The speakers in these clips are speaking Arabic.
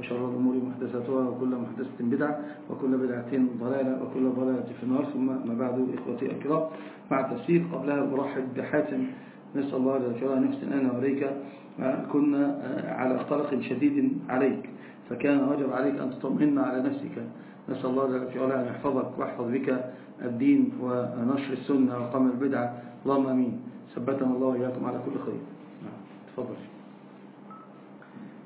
وشر الأمور محدثاتها وكل محدثة بدعة وكل بدعة ضلالة وكل ضلالة في النار. ثم ما بعد إخوتي الكرام مع التفسير قبلها أرحب بحاتم. نسأل الله جل نفسا أنا وإليك. كنا على قلق شديد عليك فكان واجب عليك أن تطمئن على نفسك. نسأل الله جل وعلا أن يحفظك ويحفظ بك الدين ونشر السنة وقام البدعة اللهم أمين. ثبتنا الله وإياكم على كل خير. نعم، تفضل.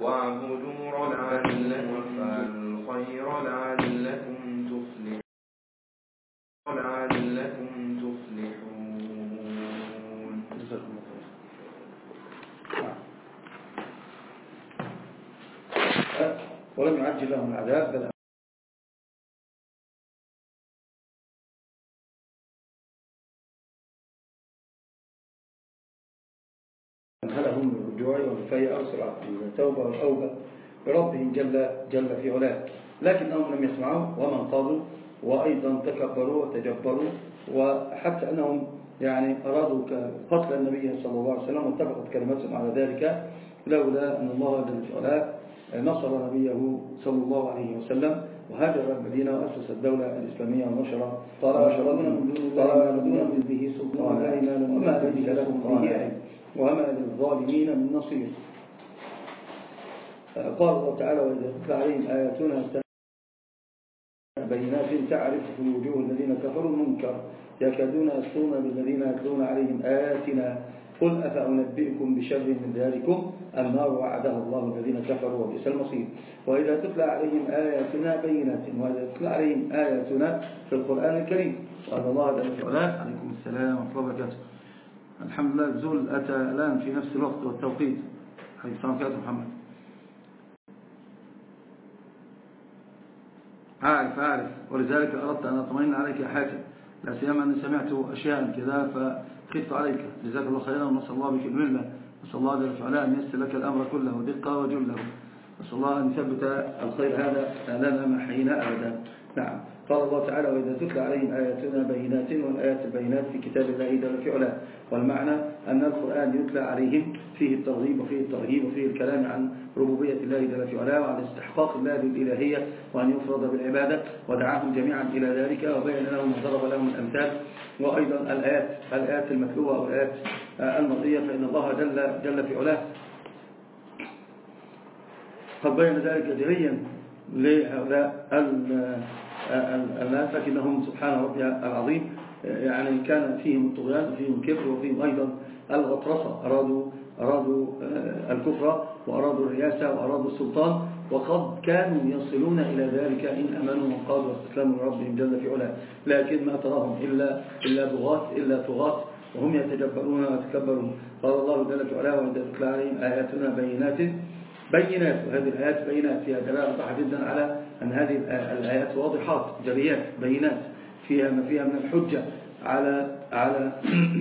واعبدوا والفيء أو سرعة التوبة والأوبة بربهم جل, جل في علاه. لكنهم لم يسمعوا ومن قالوا وأيضا تكبروا وتجبروا وحتى أنهم يعني أرادوا قتل النبي صلى الله عليه وسلم واتفقت كلمتهم على ذلك لولا أن الله جل في علاه نصر نبيه صلى الله عليه وسلم وهاجر المدينة وأسس الدولة الإسلامية ونشر دون الله به سلطانا وما ليس لهم به علم وما للظالمين من نصير. قال الله تعالى وإذا تتلى عليهم آياتنا بينات تعرف في وجوه الذين كفروا المنكر يكادون يسطون بالذين يتلون عليهم آياتنا قل أفأنبئكم بشر من ذلكم النار وعدها الله الذين كفروا وبئس المصير. وإذا تتلى عليهم آياتنا بينات وإذا تتلى عليهم آياتنا في القرآن الكريم. وأن الله عليكم السلام ورحمة الله وبركاته. الحمد لله الزول أتى الآن في نفس الوقت والتوقيت. السلام عليكم محمد. أعرف أعرف ولذلك أردت أن أطمئن عليك يا حاتم. لا سيما أني سمعت أشياء كذا فخفت عليك. جزاك الله خيرا ونسأل الله بك الملة نسأل الله جل وعلا أن يسر لك الأمر كله دقة وجله. نسأل الله أن يثبت الخير هذا لنا ما حينا أبدا. نعم. قال الله تعالى وإذا تتلى عليهم آياتنا بينات والآيات البينات في كتاب الله جل في علاه والمعنى أن القرآن يتلى عليهم فيه الترغيب وفيه الترهيب وفيه الكلام عن ربوبية الله جل في علاه وعن استحقاق الله للإلهية وأن يفرض بالعبادة ودعاهم جميعا إلى ذلك وبين لهم وضرب لهم الأمثال وأيضا الآيات الآيات المتلوة والآيات المرئية فإن الله جل, جل في علاه. قد بين ذلك جريا لهؤلاء الناس لكنهم سبحان ربي العظيم يعني كان فيهم الطغيان وفيهم الكبر وفيهم أيضا الغطرسة. أرادوا, أرادوا آه، الكفر وأرادوا الرئاسة وأرادوا السلطان وقد كانوا يصلون إلى ذلك إن أمنوا وقالوا واستسلموا لربهم جل في علاه. لكن ما تراهم إلا, إلا بغاة إلا طغاة وهم يتجبرون ويتكبرون. قال الله جل في علاه وإذا تتلى عليهم آياتنا بينات بينات وهذه الآيات بينات. فيها دلالة واضحة جدا على أن هذه الآيات واضحات جريات بينات فيها ما فيها من الحجة على على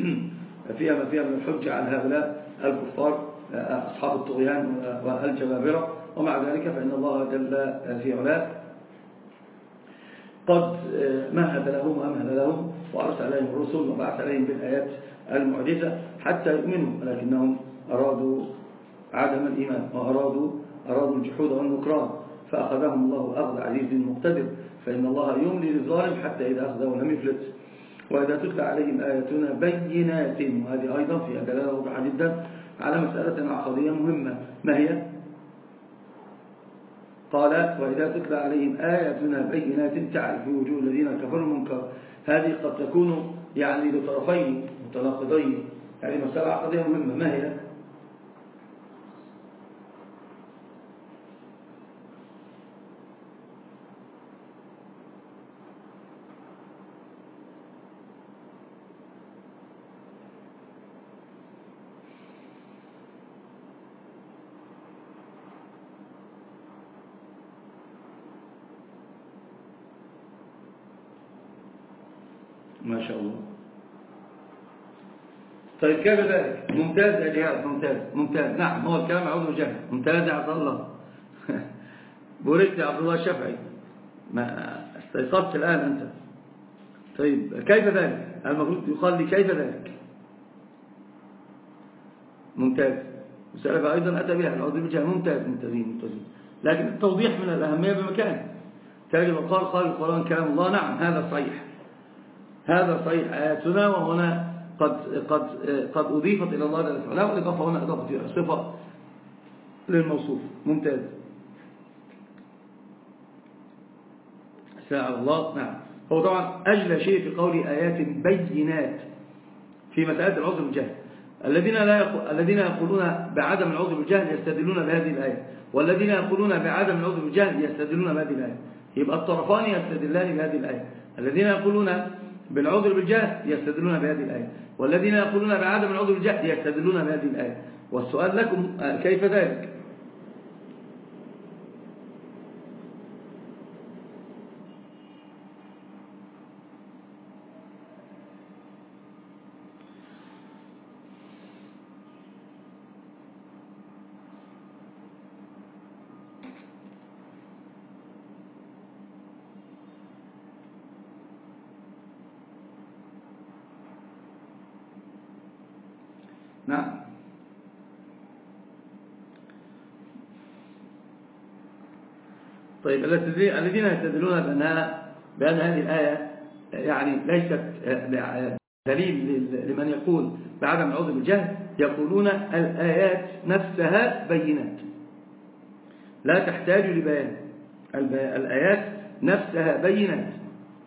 فيها ما فيها من الحجة على هؤلاء الكفار أصحاب الطغيان والجبابرة. ومع ذلك فإن الله جل في علاه قد مهد لهم وأمهل لهم وأرسل عليهم الرسل وبعث عليهم بالآيات المعجزة حتى يؤمنوا ولكنهم أرادوا عدم الإيمان وأرادوا أرادوا الجحود والنكران. فأخذهم الله أخذ عزيز مقتدر فإن الله يملي للظالم حتى إذا أخذه لم يفلت. وإذا تتلى عليهم آياتنا بينات وهذه أيضا فيها دلالة واضحة جدا على مسألة عقدية مهمة. ما هي؟ قال وإذا تتلى عليهم آياتنا بينات تعرف في وجوه الذين كفروا المنكر. هذه قد تكون يعني لطرفين متناقضين. يعني مسألة عقدية مهمة. ما هي؟ ما شاء الله. طيب كيف ذلك؟ ممتاز يا جهاد ممتاز ممتاز. نعم هو الكلام عوض وجهه ممتاز يا عبد الله. بوريت يا عبد الله الشافعي ما استيقظت الآن أنت. طيب كيف ذلك؟ المفروض يقال لي كيف ذلك؟ ممتاز. وسألف أيضا أتى بها. العوض وجهه ممتاز ممتازين ممتازين لكن التوضيح من الأهمية بمكان. تجد قال قال القرآن كلام الله. نعم هذا صحيح. هذا صحيح آياتنا وهنا قد قد قد أضيفت إلى الله جل وعلا والإضافة هنا إضافة صفة للموصوف. ممتاز. ساعة الله. نعم. هو طبعا أجلى شيء في قول آيات بينات في مسألة العذر بالجهل الذين لا يقول الذين يقولون بعدم العذر بالجهل يستدلون بهذه الآية والذين يقولون بعدم العذر بالجهل يستدلون بهذه الآية. يبقى الطرفان يستدلان بهذه الآية. الذين يقولون بالعذر بالجهل يستدلون بهذه الآية. والذين يقولون بعدم العذر بالجهل يستدلون بهذه الآية. والسؤال لكم كيف ذلك نعم طيب الذين يستدلون بأنها بأن هذه الآية يعني ليست دليل لمن يقول بعدم العوذ بالجهل يقولون الآيات نفسها بينات. لا تحتاج لبيان. الآيات نفسها بينات.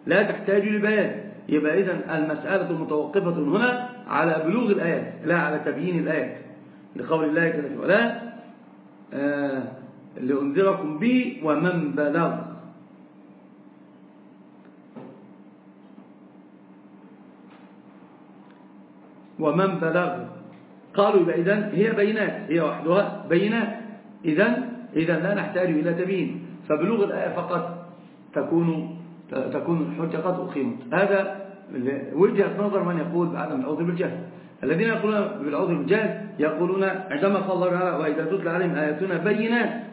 لا تحتاج لبيان. يبقى إذن المسألة متوقفة هنا على بلوغ الآيات لا على تبيين الآيات. لقول الله جل وعلا آه لأنذركم به ومن بلغ. ومن بلغ. قالوا يبقى إذن هي بينات هي وحدها بينات. إذن إذن لا نحتاج إلى تبيين. فبلوغ الآية فقط تكون تكون الحجة قد أقيمت. هذا وجهة نظر من يقول بعدم العوذ بالجهل. الذين يقولون بالعوذ بالجهل يقولون عندما قال الله وإذا تتلى عليهم آياتنا بينات.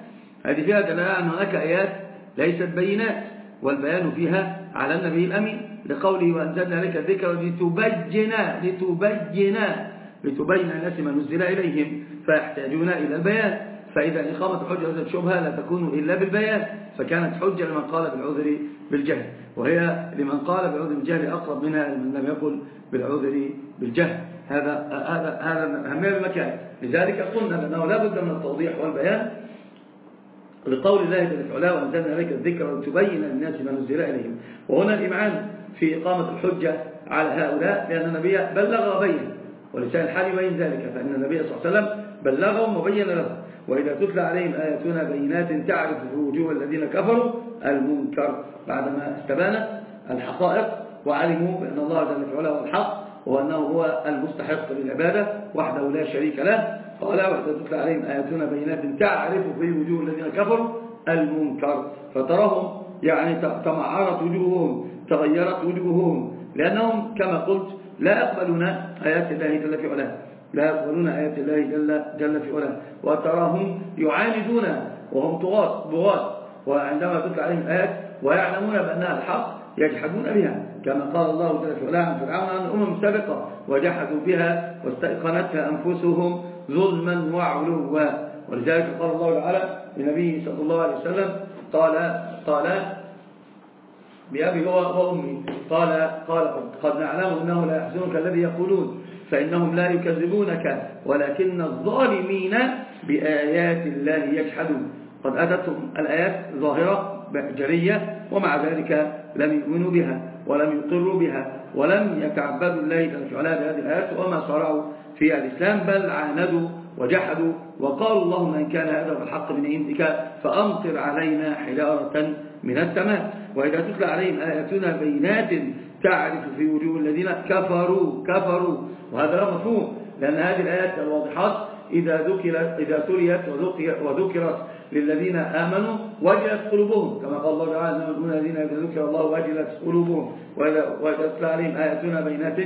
هذه فيها دلالة أن هناك آيات ليست بينات والبيان فيها على النبي الأمين لقوله وأنزلنا لك الذكر لتبين لتبين لتبين الناس ما نزل إليهم فيحتاجون إلى البيان. فإذا إقامة حجة الشبهة لا تكون إلا بالبيان فكانت حجة لمن قال بالعذر بالجهل وهي لمن قال بالعذر بالجهل أقرب منها لمن لم يقل بالعذر بالجهل. هذا هذا هذا أهمية المكان لذلك قلنا بأنه لا بد من التوضيح والبيان لقول الله جل وعلا وأنزلنا عليك الذكر لتبين للناس ما نزل إليهم. وهنا الإمعان في إقامة الحجة على هؤلاء لأن النبي بلغ وبين ولسان الحال يبين ذلك فإن النبي صلى الله عليه وسلم بلغهم وبين لهم. وإذا تتلى عليهم آياتنا بينات تعرف في وجوه الذين كفروا المنكر بعدما استبانت الحقائق وعلموا بأن الله جل وعلا هو الحق وأنه هو المستحق للعبادة وحده لا شريك له. قال وإذا تتلى عليهم آياتنا بينات تعرف في وجوه الذين كفروا المنكر فتراهم يعني تمعرت وجوههم تغيرت وجوههم لأنهم كما قلت لا يقبلون آيات الله جل وعلا لا يقبلون آيات الله جل, جل في علاه. وتراهم يعاندون وهم طغاة بغاة وعندما تطلع عليهم الآيات ويعلمون بأنها الحق يجحدون بها. كما قال الله جل في علاه عن فرعون عن الأمم السابقة وجحدوا بها واستيقنتها أنفسهم ظلما وعلوا. ولذلك قال الله تعالى لنبيه صلى الله عليه وسلم قال قال بأبي وأمي قال قال قد نعلم أنه لا يحزنك الذي يقولون فإنهم لا يكذبونك ولكن الظالمين بآيات الله يجحدون. قد أتتهم الآيات ظاهرة جرية ومع ذلك لم يؤمنوا بها ولم يقروا بها ولم يتعبدوا الله جل وعلا بهذه الآيات وما صاروا في الإسلام بل عاندوا وجحدوا وقالوا اللهم إن كان هذا الحق من عندك فأمطر علينا حجارة من السماء. وإذا تتلى عليهم آياتنا بينات تعرف في وجوه الذين كفروا كفروا. وهذا لا مفهوم لأن هذه الآيات الواضحات إذا ذكرت إذا تليت وذكرت للذين آمنوا وجلت قلوبهم. كما قال الله تعالى الذين إذا ذكر الله وجلت قلوبهم. وإذا تتلى عليهم آياتنا بينات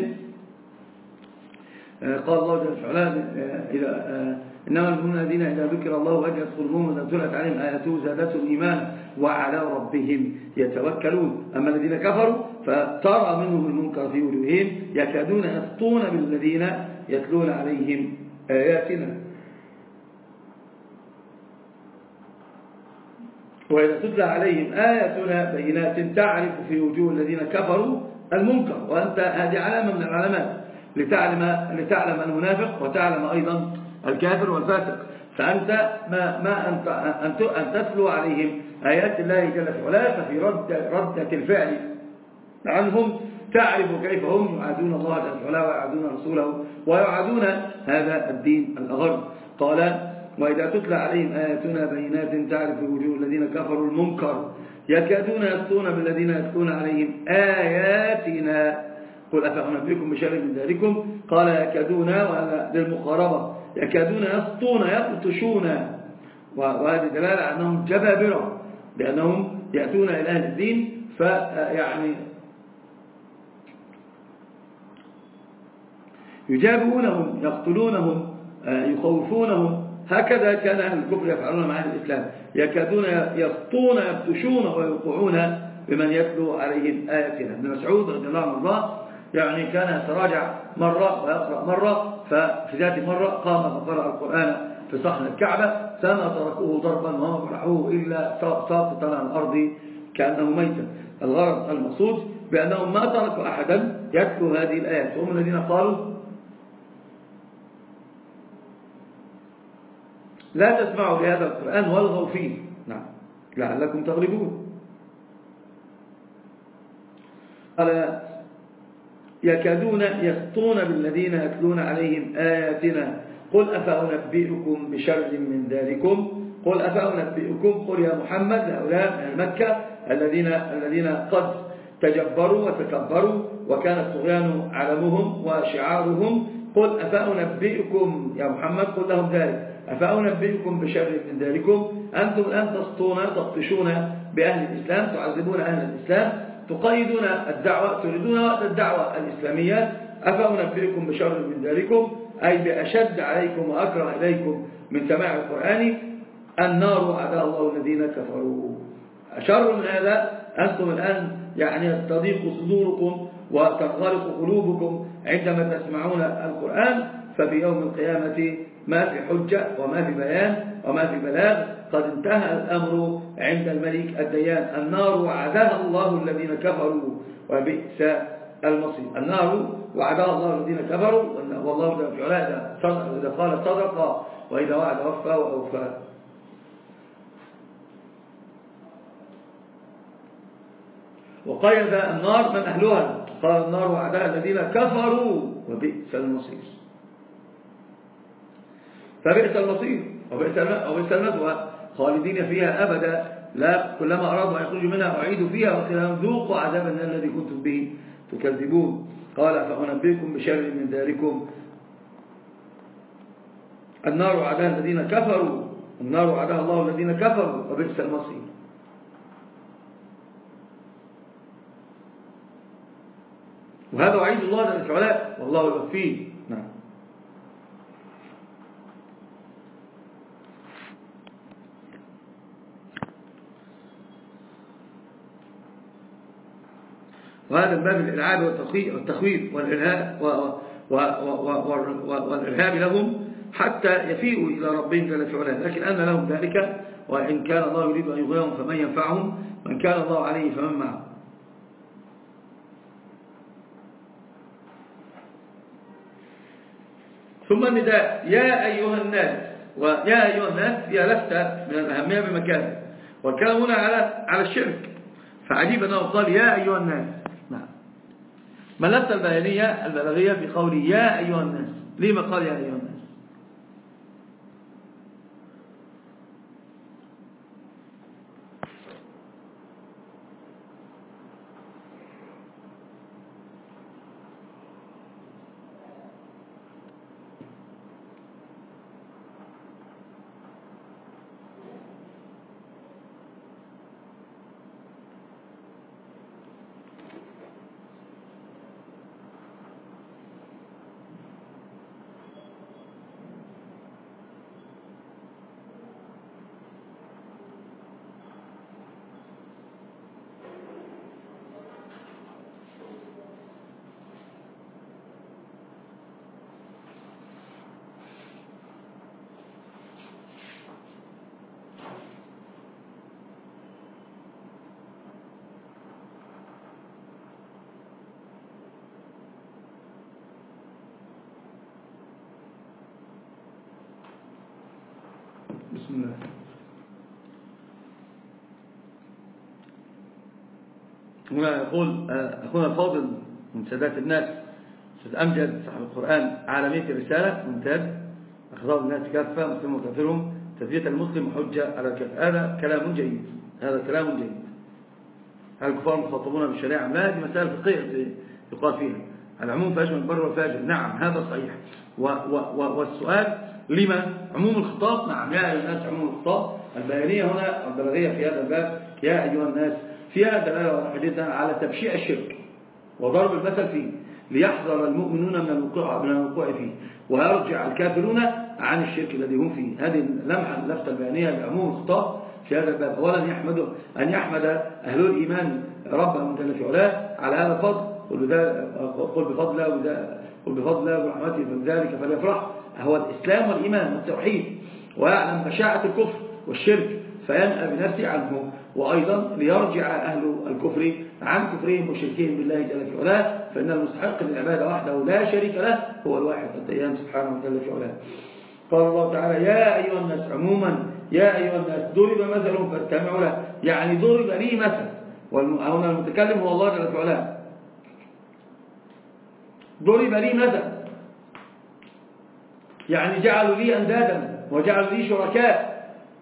قال الله جل وعلا آه، إذا آه، إنما المؤمنون الذين إذا ذكر الله وجلت قلوبهم وإذا تلت عليهم آياته زادتهم إيمانا وعلى ربهم يتوكلون. أما الذين كفروا فترى منهم المنكر في وجوههم يكادون يسطون بالذين يتلون عليهم آياتنا. وإذا تتلى عليهم آياتنا بينات تعرف في وجوه الذين كفروا المنكر وأنت هذه علامة من العلامات. لتعلم, لتعلم المنافق وتعلم أيضا الكافر والفاسق. فأنت ما, ما أنت أن, أن تتلو عليهم آيات الله جل وعلا. ففي رد ردة الفعل. عنهم تعرف كيف هم يعادون الله جل وعلا ويعادون رسوله ويعادون هذا الدين الأغر. قال وإذا تتلى عليهم آياتنا بينات تعرف وجوه الذين كفروا المنكر. يكادون يسطون بالذين يتلون عليهم آياتنا. قل أفأنبئكم بشر من ذلكم؟ قال يكادون للمقاربة. يكادون يسطون يبطشون وهذه دلالة على أنهم جبابرة لأنهم يأتون إلى أهل الدين فيعني يجابونهم يقتلونهم يخوفونهم. هكذا كان أهل الكفر يفعلون مع أهل الإسلام. يكادون يسطون يبطشون ويوقعون بمن يتلو عليهم آياتنا. ابن مسعود رضي الله عنه يعني كان يتراجع مرة ويقرأ مرة ففي ذات مرة قام فقرأ القرآن في صحن الكعبة فما تركوه ضربا وما فرحوه إلا ساقطا على الأرض كأنه ميتا الغرض المقصود بأنهم ما تركوا أحدا يتلو هذه الآيات. وهم الذين قالوا لا تسمعوا لهذا القرآن والغوا فيه. نعم. لعلكم تغلبون. قال يكادون يخطون بالذين يتلون عليهم آياتنا. قل أفأنبئكم بشر من ذلكم؟ قل أفأنبئكم؟ قل يا محمد هؤلاء مكة الذين, الذين قد تجبروا وتكبروا وكان الطغيان علمهم وشعارهم. قل أفأنبئكم؟ يا محمد قل لهم ذلك. أفأنبئكم بشر من ذلكم؟ أنتم الآن تسطون تطفشون بأهل الإسلام تعذبون أهل الإسلام. تقيدون الدعوة تريدون وقت الدعوة الإسلامية. أفأنبئكم بشر من ذلكم أي بأشد عليكم وأكره إليكم من سماع القرآن. النار وعداء الله الذين كفروا. أشر من هذا؟ أنتم الآن يعني تضيق صدوركم وتنغلق قلوبكم عندما تسمعون القرآن. ففي يوم القيامة ما في حجة وما في بيان وما في بلاغ. قد انتهى الأمر عند الملك الديان. النار وعدها الله الذين كفروا وبئس المصير. النار وعدها الله الذين كفروا والله في علاء إذا قال صدق وإذا وعد وفى وأوفى. وقيد النار من أهلها. قال النار وعدها الذين كفروا وبئس المصير. فبئس المصير وبئس المثوى. خالدين فيها أبدا. لا كلما أرادوا أن يخرجوا منها أعيدوا فيها وقيل ذوقوا عذاب النار الذي كنتم به تكذبون. قال فأنبئكم بشر من ذلكم النار وعدها الذين كفروا. النار وعدها الله الذين كفروا وبئس المصير. وهذا وعيد الله جل وعلا والله يوفيه نعم وهذا من باب الإلعاب والتخويف والإرهاب والإرهاب لهم حتى يفيئوا إلى ربهم جل في علاه. لكن أن لهم ذلك وإن كان الله يريد أن يغيرهم فمن ينفعهم من كان الله عليه فمن معه. ثم النداء. يا أيها الناس ويا أيها الناس هي لفتة من الأهمية بمكان والكلام هنا على على الشرك. فعجيب أنه قال يا أيها الناس ما البيانية البلاغية في قوله يا أيها الناس. لما قال يا أيها الناس؟ بسم الله. هنا يقول آه، أخونا الفاضل من سادات الناس. سيد أمجد صاحب القرآن عالمية الرسالة ممتاز. أخذوا الناس كافة مسلم وكافرهم. تثبيت المسلم حجة على الكافر هذا كلام جيد. هذا كلام جيد. هل الكفار مخاطبون بالشريعة؟ لا هذه مسألة فقهية يقال فيها. العموم فاشمل البر والفاجر نعم هذا صحيح. و و و والسؤال لما عموم الخطاب؟ نعم يا أيها الناس عموم الخطاب. البيانية هنا البلاغية في هذا الباب يا أيها الناس فيها دلالة حديثا على تبشيع الشرك وضرب المثل فيه ليحذر المؤمنون من الوقوع من الوقوع فيه ويرجع الكافرون عن الشرك الذي هم فيه. هذه اللمحة اللفتة البيانية لعموم الخطاب في هذا الباب. أولا يحمد أن يحمد أهل الإيمان ربهم جل في علاه على هذا الفضل قل بفضل الله قل بفضل الله ورحمته فبذلك فليفرح. هو الإسلام والإيمان والتوحيد. ويعلم بشاعة الكفر والشرك فينأى بنفسه عنه. وأيضا ليرجع أهل الكفر عن كفرهم وشركهم بالله جل في علاه. فإن المستحق للعبادة وحده لا شريك له هو الواحد الديان سبحانه وتعالى في علاه. قال الله تعالى يا أيها الناس عموما يا أيها الناس ضرب مثل فاستمعوا له. يعني ضرب لي مثل. وهنا المتكلم هو الله جل في علاه. ضرب لي مثل يعني جعلوا لي أندادا وجعلوا لي شركاء.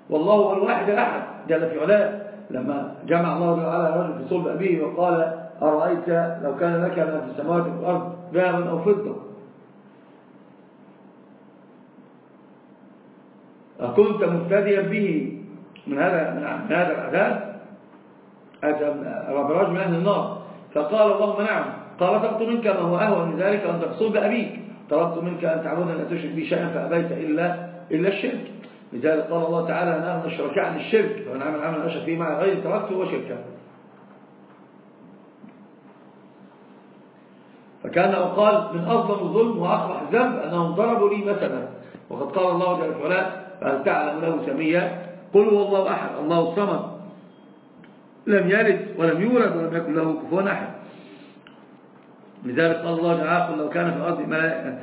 والله هو الواحد الأحد جل في علاه. لما جمع الله تعالى رجل في صلب أبيه وقال أرأيت لو كان لك ما في السماوات والأرض ذهبا أو فضة؟ أكنت مفتديا به. من هذا من هذا العذاب؟ أتى رجل من أهل النار. فقال اللهم نعم. طلبت منك ما هو أهوى من ذلك أن تقصد بأبيك. طلبت منك أن تعبدني لا تشرك بي شيئا فأبيت إلا إلا الشرك. لذلك قال الله تعالى أن أغنى الشركاء عن الشرك فمن عمل عمل أشرك فيه مع غير تركته وشركه فكان قال من أظلم الظلم وأقبح الذنب أنهم ضربوا لي مثلا. وقد قال الله جل وعلا فهل تعلم له سميا؟ قل هو الله أحد الله الصمد. لم يلد ولم يولد ولم يكن له كفوا أحد. لذلك قال الله تعالى قل لو كان في الأرض ملائكة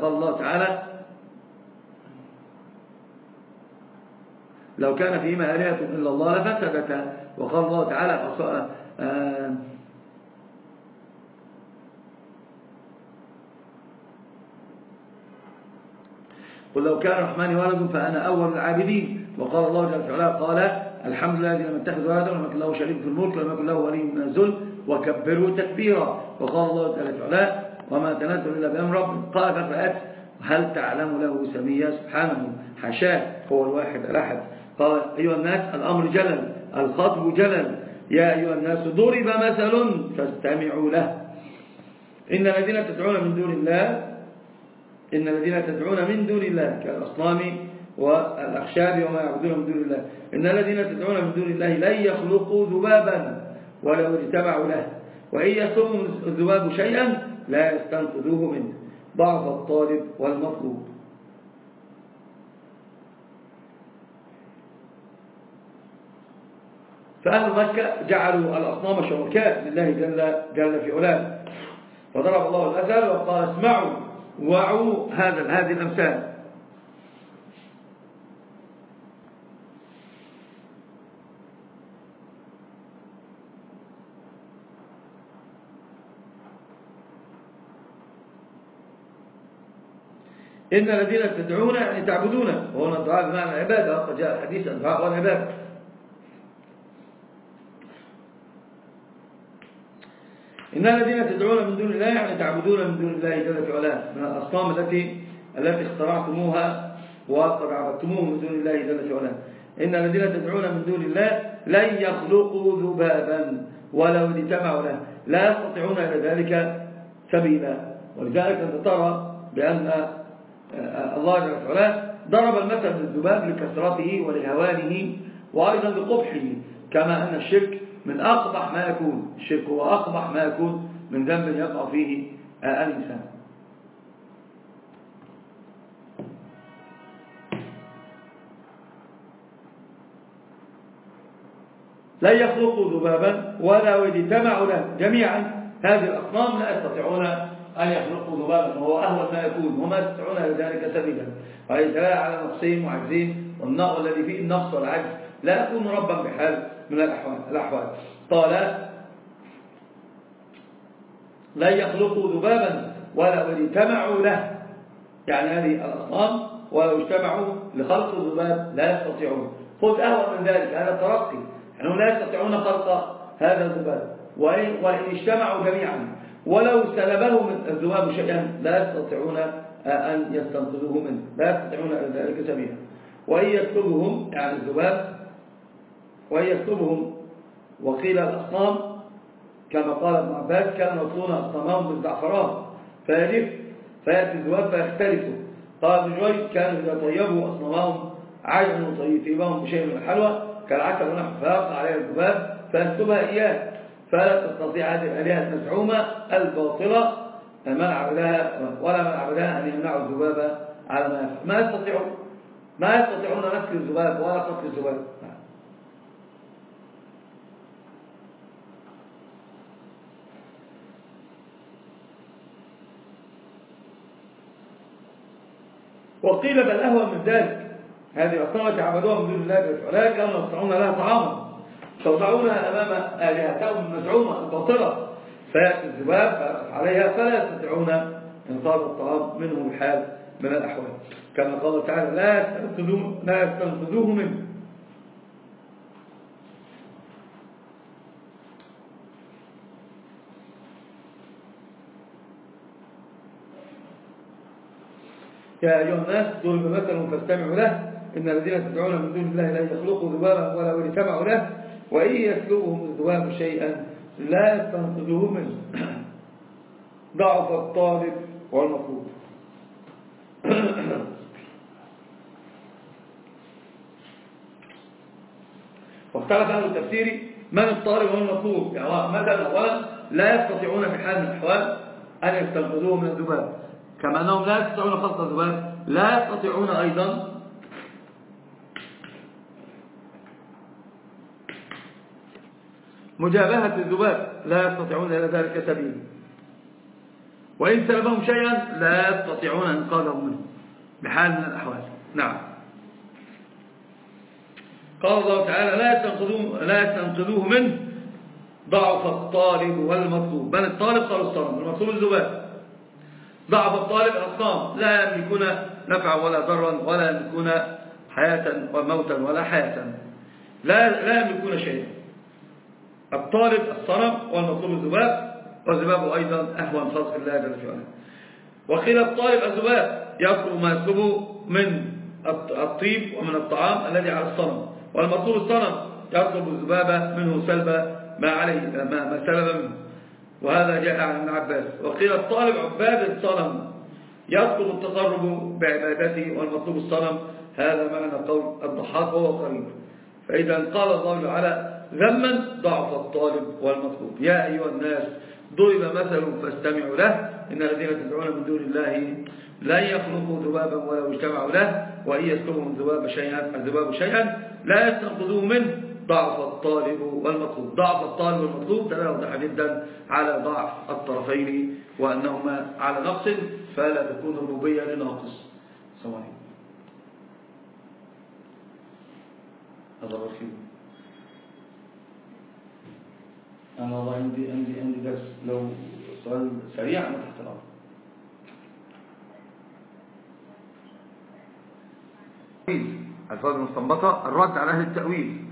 قال الله تعالى لو كان فيهما آلهة إلا الله لفسدتا. وقال الله تعالى آه، قل لو كان الرحمن ولد فأنا أول العابدين. وقال الله وعلا قال الحمد لله الذي لم يتخذ ولدا ولم يكن له شريك في الملك ولم يكن له ولي من الذل. وكبره تكبيرا. وقال الله جل وعلا وما تنزل إلا بأمر رب قال ففأت هل تعلم له سميا? سبحانه. حشاه هو الواحد الأحد. قال أيها الناس الأمر جلل الخطب جلل. يا أيها الناس ضرب مثل فاستمعوا له. إن الذين تدعون من دون الله إن الذين تدعون من دون الله كالأصنام والأخشاب وما يعبدون من دون الله إن الذين تدعون من دون الله لن يخلقوا ذبابا. ولو اجتمعوا له. وإن يسلبهم الذباب شيئا لا يستنقذوه منه. ضعف الطالب والمطلوب. فأهل مكة جعلوا الأصنام شركاء لله جل, جل في علاه. فضرب الله الأثل وقال اسمعوا وعوا هذا هذه الأمثال. إن الذين تدعون يعني تعبدون. وهنا الدعاء بمعنى العبادة جاء الحديث الدعاء والعبادة إن الذين تدعون من دون الله يعني تعبدون من دون الله جل في علاه من الأصنام التي التي اخترعتموها وقد عبدتموه من دون الله جل في علاه إن الذين تدعون من دون الله لن يخلقوا ذبابا ولو اجتمعوا له. لا يستطيعون إلى ذلك سبيلا. ولذلك أنت ترى بأن الله جل في علاه ضرب المثل بالذباب لكثرته ولهوانه وأيضا لقبحه كما أن الشرك من أقبح ما يكون. الشرك هو أقبح ما يكون من ذنب يقع فيه الإنسان. لا يخلقوا ذبابا ولا اجتمعوا له جميعا. هذه الأصنام لا يستطيعون أن يخلقوا ذبابا وهو أهون ما يكون وما يستطيعون لذلك سبيلا. دلالة على نقصهم وعجزهم والنقص الذي فيه النقص والعجز لا يكون ربا بحال من الأحوال قال لا يخلقوا ذبابا ولو اجتمعوا له. يعني هذه الأصنام ولو اجتمعوا لخلق الذباب لا يستطيعون. خذ أهوى من ذلك هذا ترقي. أنهم لا يستطيعون خلق هذا الذباب. وإن اجتمعوا جميعا ولو سلبهم الذباب شيئا لا يستطيعون أن يستنقذوه منه لا يستطيعون ذلك سبيلا. وإن يسلبهم يعني الذباب وإن يسلبهم وقيل الأصنام كما قال ابن عباس كانوا يصلون أصنامهم بالزعفران فيجف فيأتي الذباب فيختلفوا. قال ابن جوي كانوا إذا طيبوا أصنامهم عجلوا طيبهم بشيء من الحلوى كالعسل ونحو فيقع عليها الذباب فينسبها إياه. فلا تستطيع هذه الآلهة المزعومة الباطلة من عبدها ولا من عبدها أن يمنعوا الذباب على ما يفعل. ما يستطيعون. ما يستطيعون مسك الذباب ولا قتل الذباب. وقيل بل أهوى من ذلك. هذه الأصنام عبدوها من دون الله بالفعلاء كانوا يصنعون لها طعاما. توضعونها أمام آلهتهم المزعومة الباطلة فيأتي الذباب عليها فلا يستطيعون إنقاذ الطعام منه بحال من الأحوال. كما قال تعالى لا يستنقذوه لا يستنقذوه منه. يا أيها الناس ضرب مثل فاستمعوا له. إن الذين تدعون من دون الله لا يخلقوا ذبابا ولا اجتمعوا له. وإن يسلبهم الذباب شيئا لا يستنقذوه منه ضعف الطالب والمطلوب. واختلف أهل التفسير من الطالب والمطلوب. يعني مثلا أولا لا يستطيعون في حال من الأحوال أن يستنقذوه من الذباب. كما أنهم لا يستطيعون خلق الذباب لا يستطيعون أيضا مجابهة الذباب لا يستطيعون إلى ذلك سبيلا. وإن سلبهم شيئا لا يستطيعون إنقاذهم منه. بحال من الأحوال. نعم. قال الله تعالى لا يستنقذوه, لا يستنقذوه منه ضعف الطالب والمطلوب. بل الطالب قال الصنم والمطلوب الذباب. ضعف الطالب الأصنام لا يملكون نفعا ولا ضرا ولا يملكون حياة وموتا ولا حياة. لا, لا يملكون شيئا. الطالب الصنم والمطلوب الذباب والذباب أيضا أهون خلق الله جل وعلا. وقيل الطالب الذباب يطلب ما يطلبه من الطيب ومن الطعام الذي على الصنم. والمطلوب الصنم يطلب الذباب منه سلب ما عليه ما, ما سلب منه. وهذا جاء عن ابن عباس. وقيل الطالب عباد الصنم يطلب التقرب بعبادته والمطلوب الصنم. هذا معنى قول الضحاك وهو قريب. فإذا قال الله تعالى ذما ضعف الطالب والمطلوب. يا أيها الناس ضرب مثل فاستمعوا له. إن الذين تدعون من دون الله لن يخلقوا ذبابا ولو اجتمعوا له وإن يسلبهم ذباب شيئا الذباب شيئا لا يستنقذوه منه ضعف الطالب والمطلوب. ضعف الطالب والمطلوب ده يوضح جدا على ضعف الطرفين وأنهما على نقص فلا تكون الربوبية لناقص. سواء هذا رخيم أنا والله عندي عندي عندي درس لو سؤال سريع أنا تحت الأمر الفاظ المستنبطة الرد على أهل التأويل.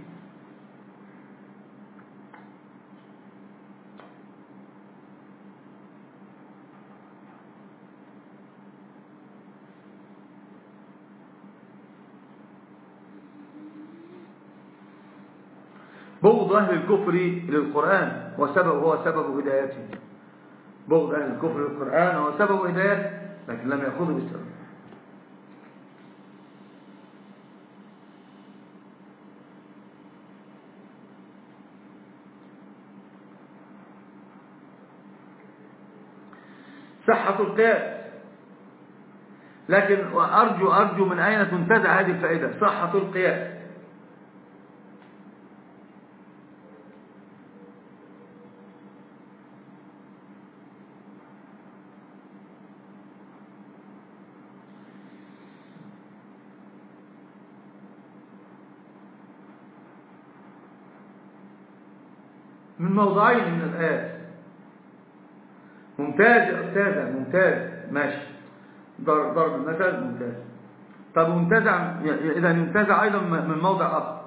بغض أهل الكفر للقرآن وسبب هو سبب هدايته. بغض أهل الكفر للقرآن هو سبب هدايته لكن لم يأخذه بالسبب صحة القياس. لكن أرجو أرجو من أين تنتزع هذه الفائدة؟ صحة القياس من موضعين من الآيات. ممتاز يا أستاذة ممتاز. ماشي. ضرب ضرب المثل ممتاز. طب منتزع إذا ينتزع أيضا من موضع آخر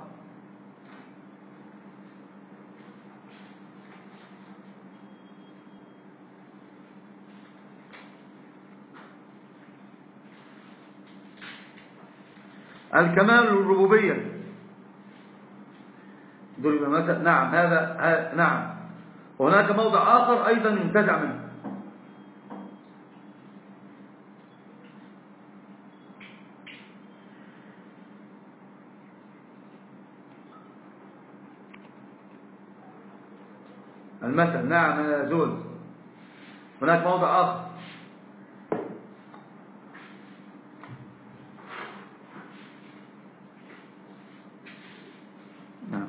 الكمال الربوبية ضرب نعم هذا نعم. وهناك موضع آخر أيضا ينتزع منه. المثل نعم يا زول. هناك موضع آخر نعم.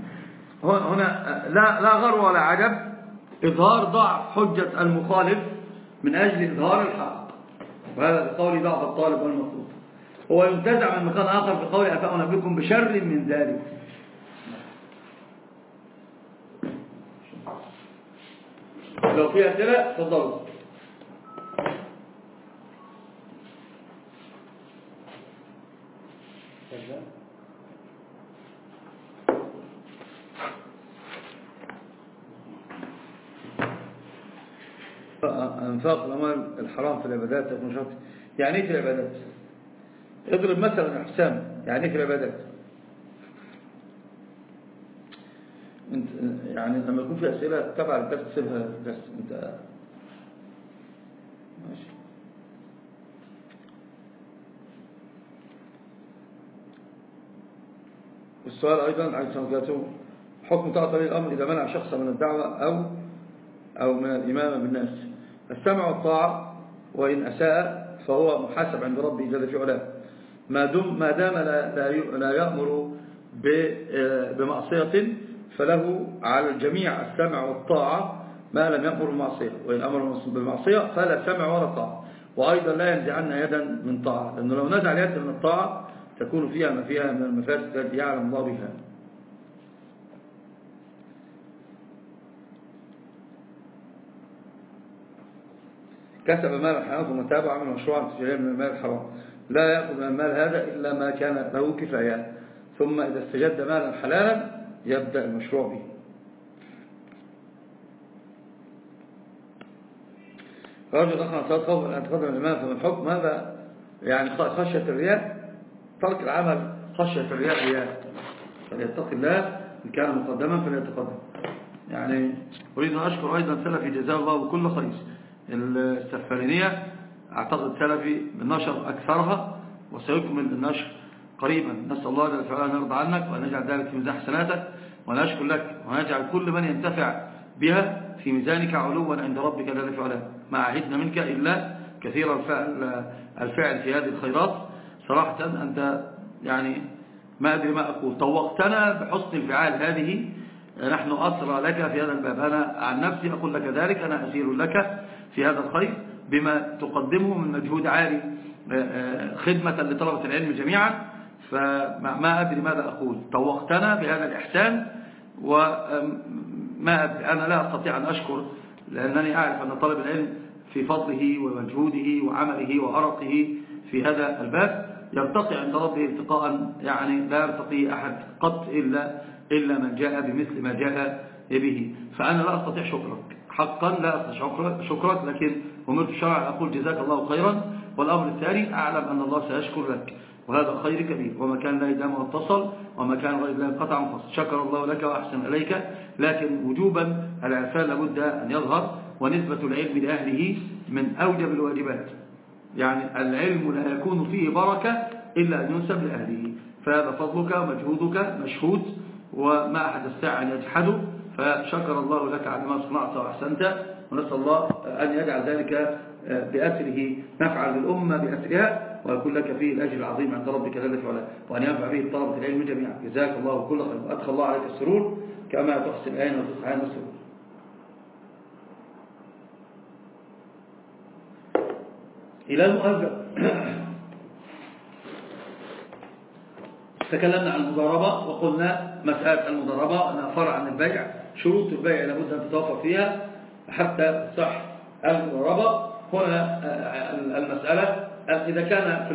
هنا لا لا غر ولا عجب. إظهار ضعف حجة المخالف من أجل إظهار الحق. وهذا بقول ضعف الطالب والمطلوب. هو ينتزع من مكان آخر في قول بكم بشر من ذلك. لو في أسئلة تفضلوا. انفاق الاموال الحرام في العبادات شرط. يعني إيه في العبادات؟ اضرب مثلا حسام يعني إيه في العبادات؟ أنت يعني لما يكون في أسئلة تبع الدرس تسيبها الدرس أنت ماشي. والسؤال أيضا عن سنجاته حكم طاعه الامر إذا منع شخصا من الدعوة أو أو من الإمامة بالناس السمع والطاعة وإن أساء فهو محاسب عند ربه جل في علاه ما دام ما دام لا, لا, يأمر بمعصية فله على الجميع السمع والطاعة ما لم يأمر بالمعصية وإن أمر بالمعصية فلا سمع ولا طاعة. وأيضا لا ينزعن يدا من طاعة لأنه لو نزع اليد من الطاعة تكون فيها ما فيها من المفاسد التي يعلم الله بها. كسب مال الحرام ثم تاب وعمل مشروعا تجاريا من المال الحرام. لا يأخذ من المال هذا إلا ما كان له كفاية. ثم إذا استجد مالا حلالا يبدأ المشروع به. رجل أخرى صلاة خوف أن تقدم الإمام فمن الحكم. هذا يعني خشية الرياء. ترك العمل خشية الرياء رياء فليتق الله إن كان مقدما فليتقدم. يعني أريد أن أشكر أيضا سلفي جزاه الله بكل خير. السفارينية أعتقد سلفي نشر أكثرها وسيكمل النشر قريبا. نسأل الله جل وعلا أن يرضى عنك وأن يجعل ذلك في مزاح حسناتك ونشكر لك ونجعل كل من ينتفع بها في ميزانك علوا عند ربك لا فعلا ما عهدنا منك إلا كثير الفعل, الفعل في هذه الخيرات. صراحة أنت يعني ما أدري ما أقول. طوقتنا بحسن الفعال هذه نحن أسرى لك في هذا الباب. أنا عن نفسي أقول لك ذلك أنا أسير لك في هذا الخير بما تقدمه من مجهود عالي آه، آه، خدمة لطلبة العلم جميعا. فما أدري ماذا أقول. طوقتنا بهذا الإحسان وما أدري. أنا لا أستطيع أن أشكر لأنني أعرف أن طالب العلم في فضله ومجهوده وعمله وأرقه في هذا الباب يرتقي عند ربه ارتقاء يعني لا يرتقي أحد قط إلا, إلا من جاء بمثل ما جاء به. فأنا لا أستطيع شكرك. حقا لا شكرك لكن أمرت الشرع أقول جزاك الله خيرا. والأمر الثاني أعلم أن الله سيشكر لك. وهذا خير كبير. وما كان لا يدام واتصل وما كان غير لا ينقطع انفصل شكر الله لك وأحسن إليك. لكن وجوبا العرفان لابد أن يظهر. ونسبة العلم لأهله من أوجب الواجبات. يعني العلم لا يكون فيه بركة إلا أن ينسب لأهله. فهذا فضلك ومجهودك مشهود. وما أحد الساعة أن يجحده فشكر الله لك على ما صنعت وأحسنت ونسأل الله أن يجعل ذلك بأسره نفعا للأمة بأسرها ويكون لك فيه الأجر العظيم عند ربك جل وعلا. وأن ينفع به طلبة العلم جميعا. جزاك الله كل خير. وأدخل الله عليك السرور كما تحسن العين وتسعين السرور. إلى المؤذن. تكلمنا عن المضاربة وقلنا مسألة المضاربة أنها فرع عن البيع. شروط البيع لابد أن تتوفر فيها حتى صح المضاربة هنا المسألة إذا كان في